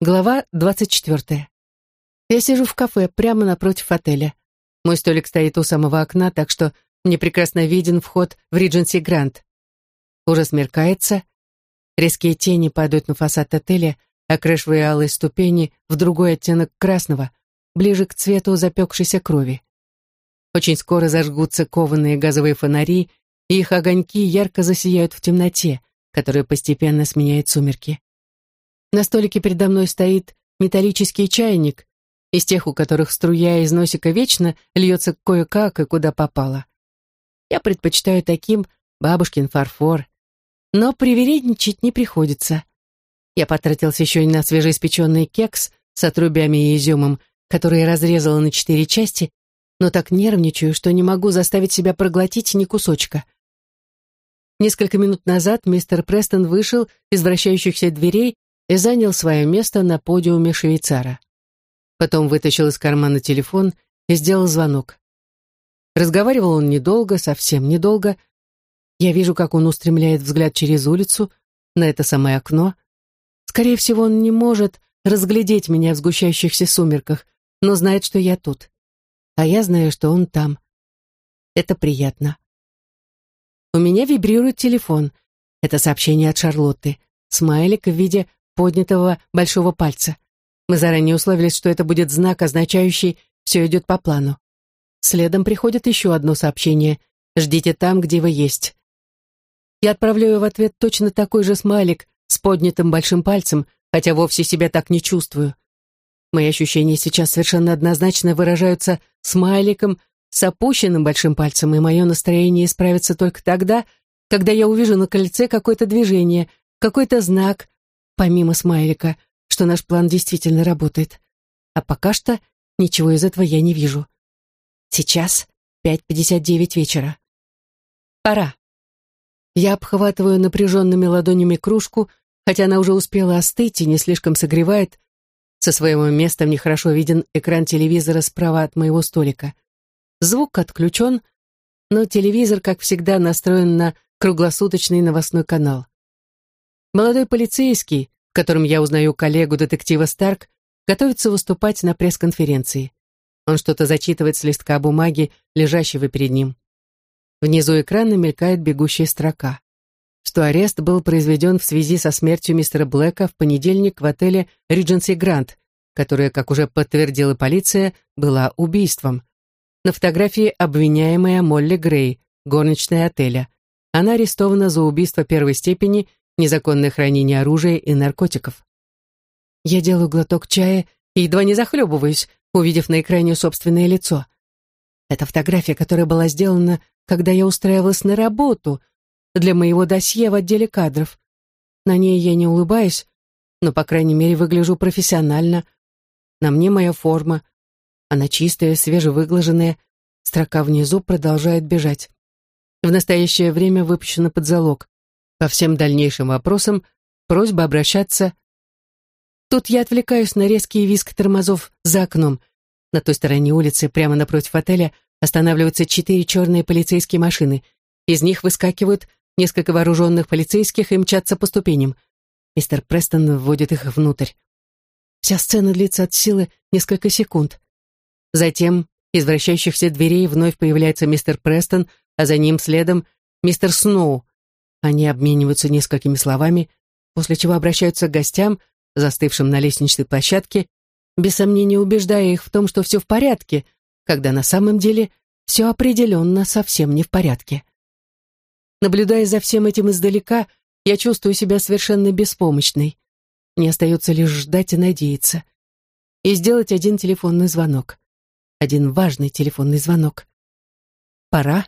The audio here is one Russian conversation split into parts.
Глава двадцать четвертая. Я сижу в кафе прямо напротив отеля. Мой столик стоит у самого окна, так что мне прекрасно виден вход в Ридженси Гранд. Уже смеркается. Резкие тени падают на фасад отеля, окрашивая алые ступени в другой оттенок красного, ближе к цвету запекшейся крови. Очень скоро зажгутся кованые газовые фонари, и их огоньки ярко засияют в темноте, которая постепенно сменяет сумерки. На столике передо мной стоит металлический чайник, из тех, у которых струя из носика вечно льется кое-как и куда попало. Я предпочитаю таким бабушкин фарфор, но привередничать не приходится. Я потратился еще и на свежеиспеченный кекс с отрубями и изюмом, который разрезала на четыре части, но так нервничаю, что не могу заставить себя проглотить ни кусочка. Несколько минут назад мистер Престон вышел из вращающихся дверей и занял свое место на подиуме швейцара. Потом вытащил из кармана телефон и сделал звонок. Разговаривал он недолго, совсем недолго. Я вижу, как он устремляет взгляд через улицу на это самое окно. Скорее всего, он не может разглядеть меня в сгущающихся сумерках, но знает, что я тут. А я знаю, что он там. Это приятно. У меня вибрирует телефон. Это сообщение от Шарлотты. Смайлик в виде поднятого большого пальца. Мы заранее условились, что это будет знак, означающий «все идет по плану». Следом приходит еще одно сообщение «Ждите там, где вы есть». Я отправляю в ответ точно такой же смайлик с поднятым большим пальцем, хотя вовсе себя так не чувствую. Мои ощущения сейчас совершенно однозначно выражаются смайликом с опущенным большим пальцем, и мое настроение исправится только тогда, когда я увижу на кольце какое-то движение, какой-то знак, помимо смайлика, что наш план действительно работает. А пока что ничего из этого я не вижу. Сейчас 5.59 вечера. Пора. Я обхватываю напряженными ладонями кружку, хотя она уже успела остыть и не слишком согревает. Со своего места мне хорошо виден экран телевизора справа от моего столика. Звук отключен, но телевизор, как всегда, настроен на круглосуточный новостной канал. Молодой полицейский, в котором я узнаю коллегу детектива Старк, готовится выступать на пресс-конференции. Он что-то зачитывает с листка бумаги, лежащего перед ним. Внизу экрана мелькает бегущая строка, что арест был произведен в связи со смертью мистера Блэка в понедельник в отеле Regency Грант, которое, как уже подтвердила полиция, было убийством. На фотографии обвиняемая Молли Грей, горничная отеля. Она арестована за убийство первой степени незаконное хранение оружия и наркотиков. Я делаю глоток чая и едва не захлебываюсь, увидев на экране собственное лицо. Это фотография, которая была сделана, когда я устраивалась на работу для моего досье в отделе кадров. На ней я не улыбаюсь, но, по крайней мере, выгляжу профессионально. На мне моя форма. Она чистая, свежевыглаженная. Строка внизу продолжает бежать. В настоящее время выпущена под залог. По всем дальнейшим вопросам просьба обращаться. Тут я отвлекаюсь на резкий визг тормозов за окном. На той стороне улицы, прямо напротив отеля, останавливаются четыре черные полицейские машины. Из них выскакивают несколько вооруженных полицейских и мчатся по ступеням. Мистер Престон вводит их внутрь. Вся сцена длится от силы несколько секунд. Затем из вращающихся дверей вновь появляется мистер Престон, а за ним следом мистер Сноу, они обмениваются несколькими словами, после чего обращаются к гостям, застывшим на лестничной площадке, без сомнения убеждая их в том, что все в порядке, когда на самом деле все определенно совсем не в порядке. Наблюдая за всем этим издалека, я чувствую себя совершенно беспомощной. Мне остается лишь ждать и надеяться. И сделать один телефонный звонок. Один важный телефонный звонок. Пора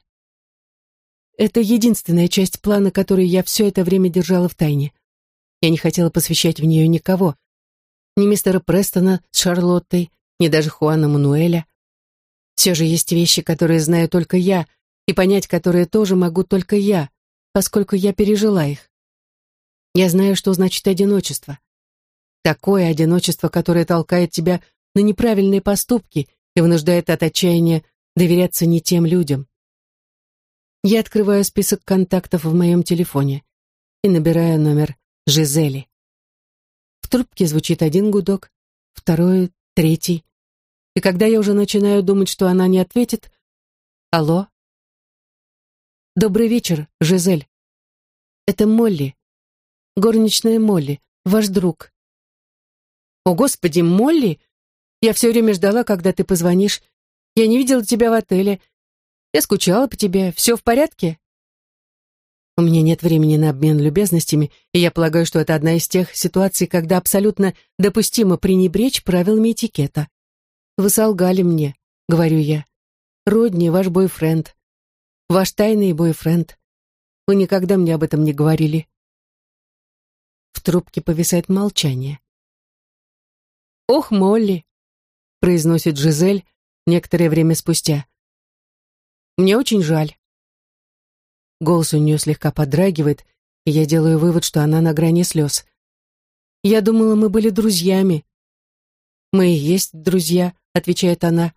это единственная часть плана, который я все это время держала в тайне. Я не хотела посвящать в нее никого. Ни мистера Престона с Шарлоттой, ни даже Хуана Мануэля. Все же есть вещи, которые знаю только я, и понять которые тоже могу только я, поскольку я пережила их. Я знаю, что значит одиночество. Такое одиночество, которое толкает тебя на неправильные поступки и вынуждает от отчаяния доверяться не тем людям. Я открываю список контактов в моем телефоне и набираю номер Жизели. В трубке звучит один гудок, второй, третий. И когда я уже начинаю думать, что она не ответит, «Алло?» «Добрый вечер, Жизель. Это Молли. Горничная Молли, ваш друг». «О, Господи, Молли! Я все время ждала, когда ты позвонишь. Я не видела тебя в отеле. Я скучала по тебе. Все в порядке?» У меня нет времени на обмен любезностями, и я полагаю, что это одна из тех ситуаций, когда абсолютно допустимо пренебречь правилами этикета. «Вы солгали мне», — говорю я. «Родни, ваш бойфренд. Ваш тайный бойфренд. Вы никогда мне об этом не говорили». В трубке повисает молчание. «Ох, Молли!» — произносит Жизель некоторое время спустя. «Мне очень жаль. Голос у нее слегка подрагивает, и я делаю вывод, что она на грани слез. «Я думала, мы были друзьями». «Мы и есть друзья», — отвечает она.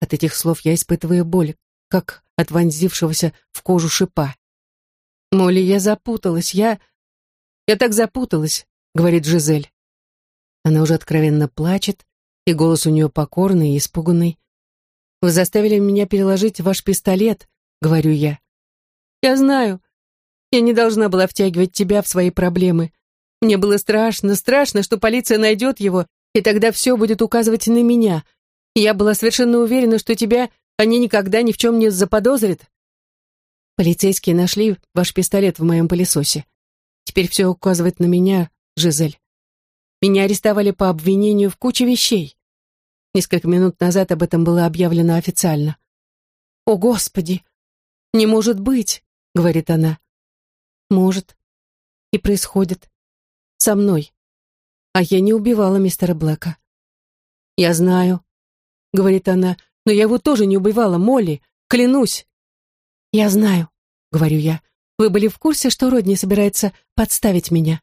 От этих слов я испытываю боль, как от вонзившегося в кожу шипа. «Молли, я запуталась, я... Я так запуталась», — говорит Жизель. Она уже откровенно плачет, и голос у нее покорный и испуганный. «Вы заставили меня переложить ваш пистолет», — говорю я. Я знаю. Я не должна была втягивать тебя в свои проблемы. Мне было страшно, страшно, что полиция найдет его, и тогда все будет указывать на меня. я была совершенно уверена, что тебя они никогда ни в чем не заподозрят. Полицейские нашли ваш пистолет в моем пылесосе. Теперь все указывает на меня, Жизель. Меня арестовали по обвинению в куче вещей. Несколько минут назад об этом было объявлено официально. О, Господи! Не может быть! — говорит она. «Может. И происходит. Со мной. А я не убивала мистера Блэка». «Я знаю», — говорит она, — «но я его тоже не убивала, Молли, клянусь». «Я знаю», — говорю я. «Вы были в курсе, что Родни собирается подставить меня?»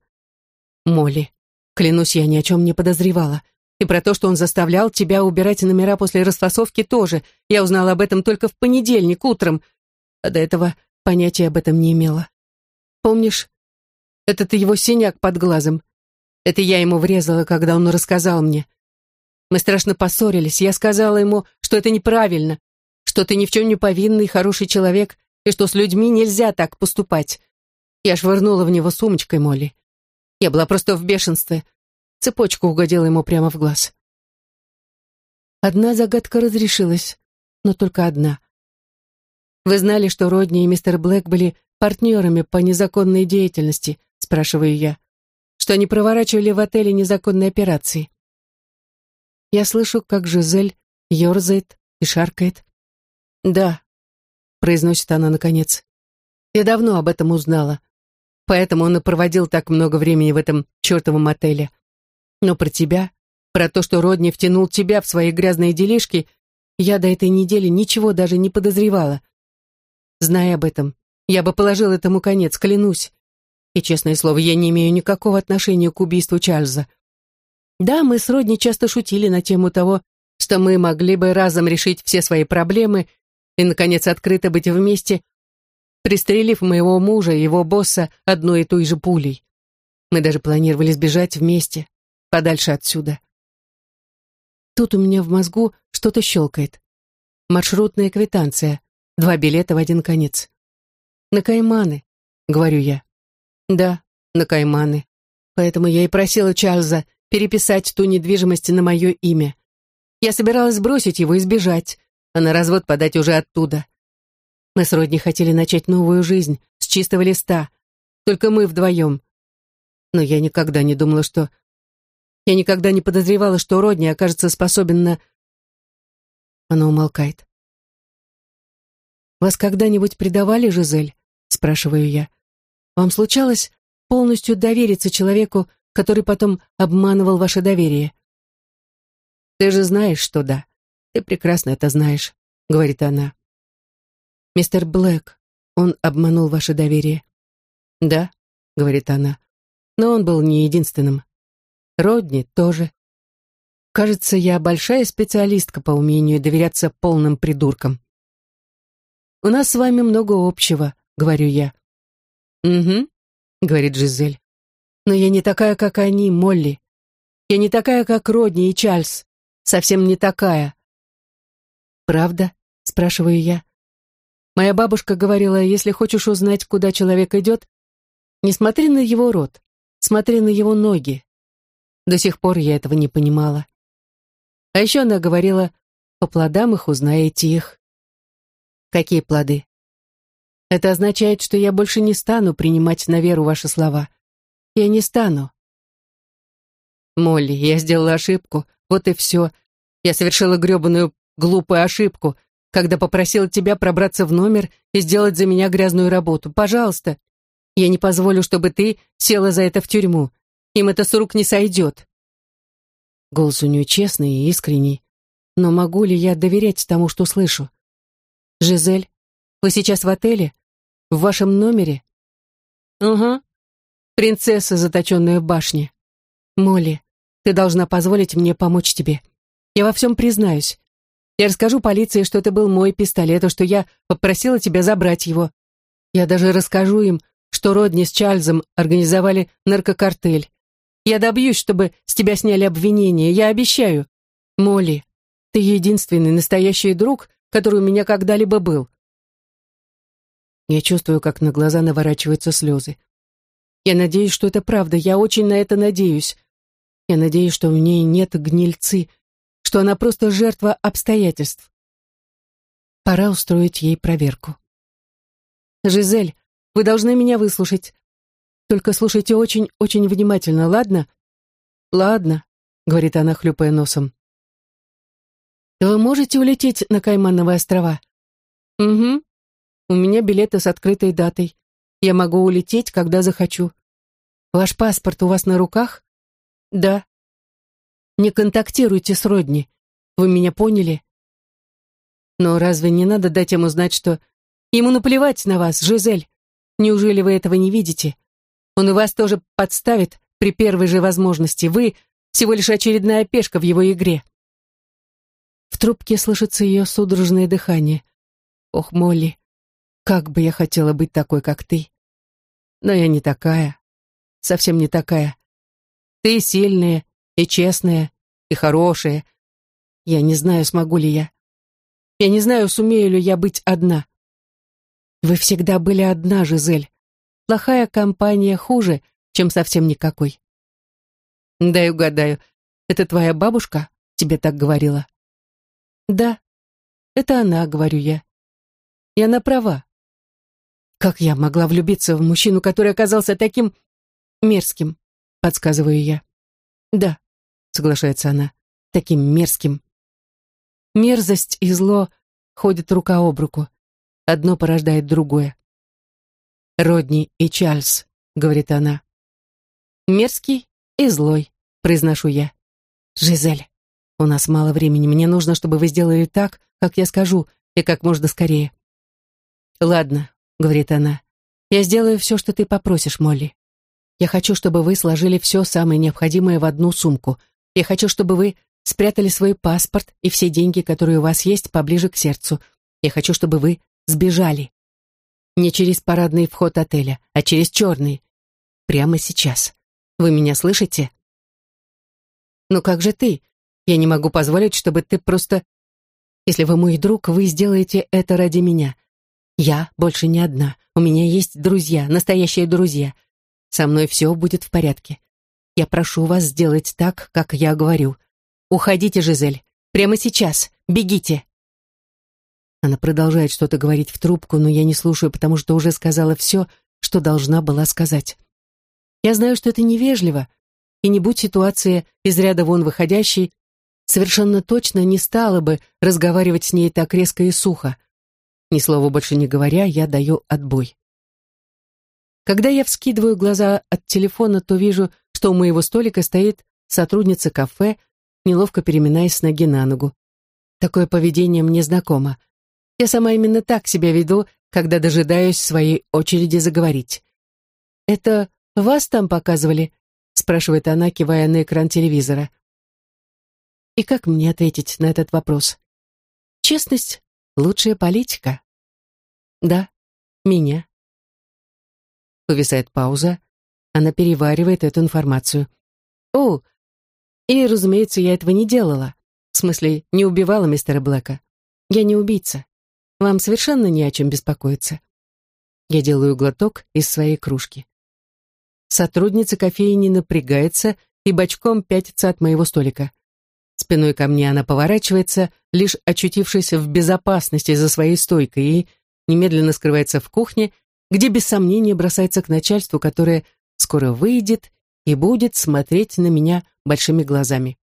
«Молли, клянусь, я ни о чем не подозревала. И про то, что он заставлял тебя убирать номера после расфасовки тоже. Я узнала об этом только в понедельник утром. А до этого Понятия об этом не имела. Помнишь, этот его синяк под глазом? Это я ему врезала, когда он рассказал мне. Мы страшно поссорились. Я сказала ему, что это неправильно, что ты ни в чем не повинный, хороший человек, и что с людьми нельзя так поступать. Я швырнула в него сумочкой Молли. Я была просто в бешенстве. Цепочка угодила ему прямо в глаз. Одна загадка разрешилась, но только одна. Вы знали, что Родни и мистер Блэк были партнерами по незаконной деятельности, спрашиваю я. Что они проворачивали в отеле незаконные операции. Я слышу, как Жизель ерзает и шаркает. «Да», — произносит она наконец. «Я давно об этом узнала. Поэтому он и проводил так много времени в этом чертовом отеле. Но про тебя, про то, что Родни втянул тебя в свои грязные делишки, я до этой недели ничего даже не подозревала. Зная об этом, я бы положил этому конец, клянусь. И, честное слово, я не имею никакого отношения к убийству Чарльза. Да, мы с Родни часто шутили на тему того, что мы могли бы разом решить все свои проблемы и, наконец, открыто быть вместе, пристрелив моего мужа и его босса одной и той же пулей. Мы даже планировали сбежать вместе, подальше отсюда. Тут у меня в мозгу что-то щелкает. Маршрутная квитанция. Два билета в один конец. На Кайманы, говорю я. Да, на Кайманы. Поэтому я и просила Чарльза переписать ту недвижимость на мое имя. Я собиралась бросить его и сбежать, а на развод подать уже оттуда. Мы с Родни хотели начать новую жизнь, с чистого листа. Только мы вдвоем. Но я никогда не думала, что... Я никогда не подозревала, что Родни окажется способен на... Она умолкает. «Вас когда-нибудь предавали, Жизель?» — спрашиваю я. «Вам случалось полностью довериться человеку, который потом обманывал ваше доверие?» «Ты же знаешь, что да. Ты прекрасно это знаешь», — говорит она. «Мистер Блэк, он обманул ваше доверие?» «Да», — говорит она, — «но он был не единственным. Родни тоже. Кажется, я большая специалистка по умению доверяться полным придуркам». У нас с вами много общего», — говорю я. «Угу», — говорит Жизель. Но я не такая, как они, Молли. Я не такая, как Родни и Чарльз. Совсем не такая. «Правда?» — спрашиваю я. Моя бабушка говорила, если хочешь узнать, куда человек идет, не смотри на его рот, смотри на его ноги. До сих пор я этого не понимала. А еще она говорила, по плодам их узнаете их. Какие плоды? Это означает, что я больше не стану принимать на веру ваши слова. Я не стану. Молли, я сделала ошибку, вот и все. Я совершила гребаную глупую ошибку, когда попросила тебя пробраться в номер и сделать за меня грязную работу. Пожалуйста, я не позволю, чтобы ты села за это в тюрьму. Им это с рук не сойдет. Голос у нее честный и искренний. Но могу ли я доверять тому, что слышу? «Жизель, вы сейчас в отеле? В вашем номере?» «Угу. Принцесса, заточенная в башне. Молли, ты должна позволить мне помочь тебе. Я во всем признаюсь. Я расскажу полиции, что это был мой пистолет, и что я попросила тебя забрать его. Я даже расскажу им, что Родни с Чарльзом организовали наркокартель. Я добьюсь, чтобы с тебя сняли обвинения, я обещаю. Молли, ты единственный настоящий друг, который у меня когда-либо был. Я чувствую, как на глаза наворачиваются слезы. Я надеюсь, что это правда, я очень на это надеюсь. Я надеюсь, что в ней нет гнильцы, что она просто жертва обстоятельств. Пора устроить ей проверку. «Жизель, вы должны меня выслушать. Только слушайте очень-очень внимательно, ладно?» «Ладно», — говорит она, хлюпая носом. «Вы можете улететь на Каймановые острова?» «Угу. У меня билеты с открытой датой. Я могу улететь, когда захочу. Ваш паспорт у вас на руках?» «Да». Не контактируйте с Родни. Вы меня поняли? Но разве не надо дать ему знать, что... Ему наплевать на вас, Жизель. Неужели вы этого не видите? Он и вас тоже подставит при первой же возможности. Вы всего лишь очередная пешка в его игре. В трубке слышится ее судорожное дыхание. Ох, Молли, как бы я хотела быть такой, как ты. Но я не такая. Совсем не такая. Ты сильная, и честная, и хорошая. Я не знаю, смогу ли я. Я не знаю, сумею ли я быть одна. Вы всегда были одна, Жизель. Плохая компания хуже, чем совсем никакой. Дай угадаю, это твоя бабушка тебе так говорила? Да, это она, говорю я. И она права. Как я могла влюбиться в мужчину, который оказался таким мерзким, подсказываю я. Да, соглашается она, таким мерзким. Мерзость и зло ходят рука об руку. Одно порождает другое. «Родни и Чарльз», — говорит она. «Мерзкий и злой», — произношу я. «Жизель, у нас мало времени. Мне нужно, чтобы вы сделали так, как я скажу, и как можно скорее». «Ладно», — говорит она. «Я сделаю все, что ты попросишь, Молли. Я хочу, чтобы вы сложили все самое необходимое в одну сумку. Я хочу, чтобы вы спрятали свой паспорт и все деньги, которые у вас есть, поближе к сердцу. Я хочу, чтобы вы сбежали. Не через парадный вход отеля, а через черный. Прямо сейчас. Вы меня слышите? Ну как же ты? Я не могу позволить, чтобы ты просто... Если вы мой друг, вы сделаете это ради меня. Я больше не одна. У меня есть друзья, настоящие друзья. Со мной все будет в порядке. Я прошу вас сделать так, как я говорю. Уходите, Жизель. Прямо сейчас. Бегите. Она продолжает что-то говорить в трубку, но я не слушаю, потому что уже сказала все, что должна была сказать. Я знаю, что это невежливо, и не будь ситуация из ряда вон выходящей, совершенно точно не стала бы разговаривать с ней так резко и сухо. Ни слова больше не говоря, я даю отбой. Когда я вскидываю глаза от телефона, то вижу, что у моего столика стоит сотрудница кафе, неловко переминаясь с ноги на ногу. Такое поведение мне знакомо. Я сама именно так себя веду, когда дожидаюсь своей очереди заговорить. «Это вас там показывали?» — спрашивает она, кивая на экран телевизора. И как мне ответить на этот вопрос? Честность — лучшая политика. Да, меня. Повисает пауза. Она переваривает эту информацию. О, и, разумеется, я этого не делала. В смысле, не убивала мистера Блэка. Я не убийца. Вам совершенно не о чем беспокоиться. Я делаю глоток из своей кружки. Сотрудница кофейни напрягается и бочком пятится от моего столика. Спиной ко мне она поворачивается, лишь очутившись в безопасности за своей стойкой, и немедленно скрывается в кухне, где без сомнения бросается к начальству, которое скоро выйдет и будет смотреть на меня большими глазами.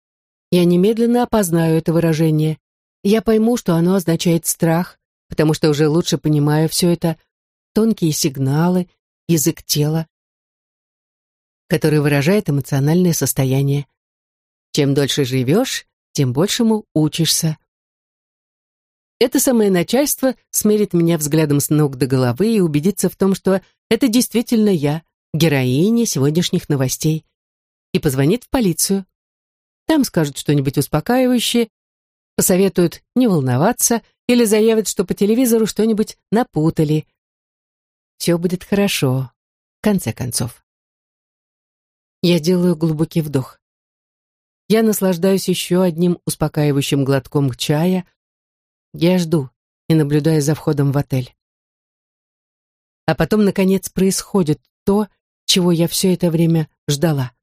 Я немедленно опознаю это выражение. Я пойму, что оно означает страх, потому что уже лучше понимаю все это, тонкие сигналы, язык тела, который выражает эмоциональное состояние. Чем дольше живешь, тем большему учишься. Это самое начальство смерит меня взглядом с ног до головы и убедится в том, что это действительно я, героиня сегодняшних новостей, и позвонит в полицию. Там скажут что-нибудь успокаивающее, посоветуют не волноваться или заявят, что по телевизору что-нибудь напутали. Все будет хорошо, в конце концов. Я делаю глубокий вдох. Я наслаждаюсь еще одним успокаивающим глотком чая. Я жду и наблюдаю за входом в отель. А потом, наконец, происходит то, чего я все это время ждала.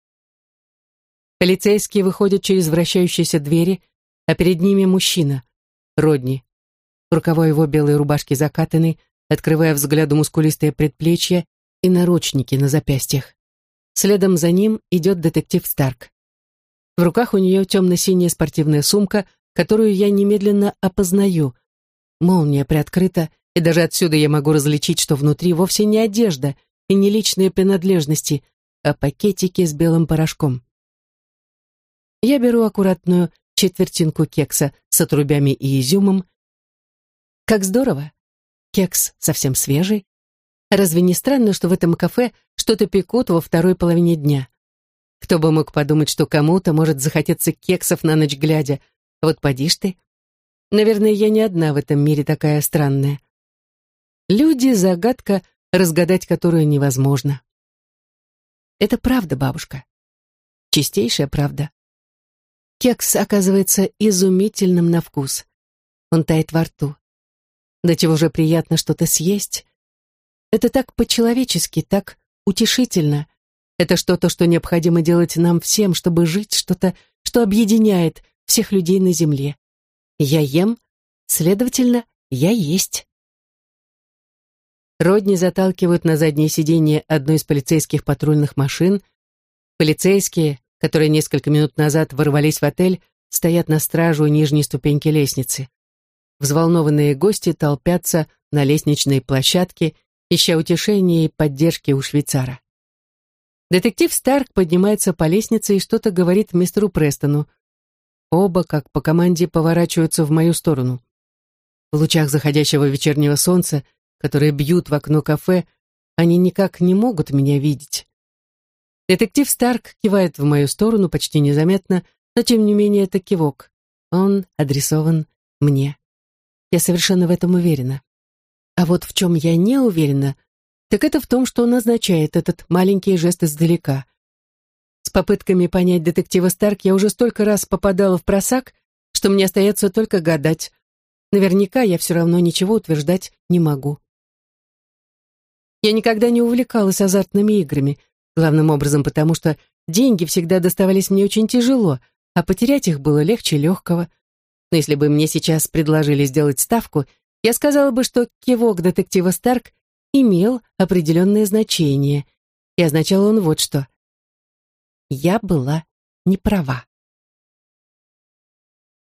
Полицейские выходят через вращающиеся двери, а перед ними мужчина, Родни. Рукава его белой рубашки закатаны, открывая взгляду мускулистые предплечья и наручники на запястьях. Следом за ним идет детектив Старк. В руках у нее темно-синяя спортивная сумка, которую я немедленно опознаю. Молния приоткрыта, и даже отсюда я могу различить, что внутри вовсе не одежда и не личные принадлежности, а пакетики с белым порошком. Я беру аккуратную четвертинку кекса с отрубями и изюмом. Как здорово! Кекс совсем свежий. Разве не странно, что в этом кафе что-то пекут во второй половине дня? Кто бы мог подумать, что кому-то может захотеться кексов на ночь глядя. Вот поди ж ты. Наверное, я не одна в этом мире такая странная. Люди — загадка, разгадать которую невозможно. Это правда, бабушка. Чистейшая правда. Кекс оказывается изумительным на вкус. Он тает во рту. До чего же приятно что-то съесть. Это так по-человечески, так утешительно. Это что-то, что необходимо делать нам всем, чтобы жить, что-то, что объединяет всех людей на земле. Я ем, следовательно, я есть. Родни заталкивают на заднее сиденье одной из полицейских патрульных машин. Полицейские, которые несколько минут назад ворвались в отель, стоят на страже у нижней ступеньки лестницы. Взволнованные гости толпятся на лестничной площадке, ища утешения и поддержки у швейцара. Детектив Старк поднимается по лестнице и что-то говорит мистеру Престону. Оба, как по команде, поворачиваются в мою сторону. В лучах заходящего вечернего солнца, которые бьют в окно кафе, они никак не могут меня видеть. Детектив Старк кивает в мою сторону почти незаметно, но тем не менее это кивок. Он адресован мне. Я совершенно в этом уверена. А вот в чем я не уверена, так это в том, что он означает этот маленький жест издалека. С попытками понять детектива Старк я уже столько раз попадала в просак, что мне остается только гадать. Наверняка я все равно ничего утверждать не могу. Я никогда не увлекалась азартными играми, главным образом потому, что деньги всегда доставались мне очень тяжело, а потерять их было легче легкого. Но если бы мне сейчас предложили сделать ставку, я сказала бы, что кивок детектива Старк имел определенное значение, и означал он вот что. Я была не права.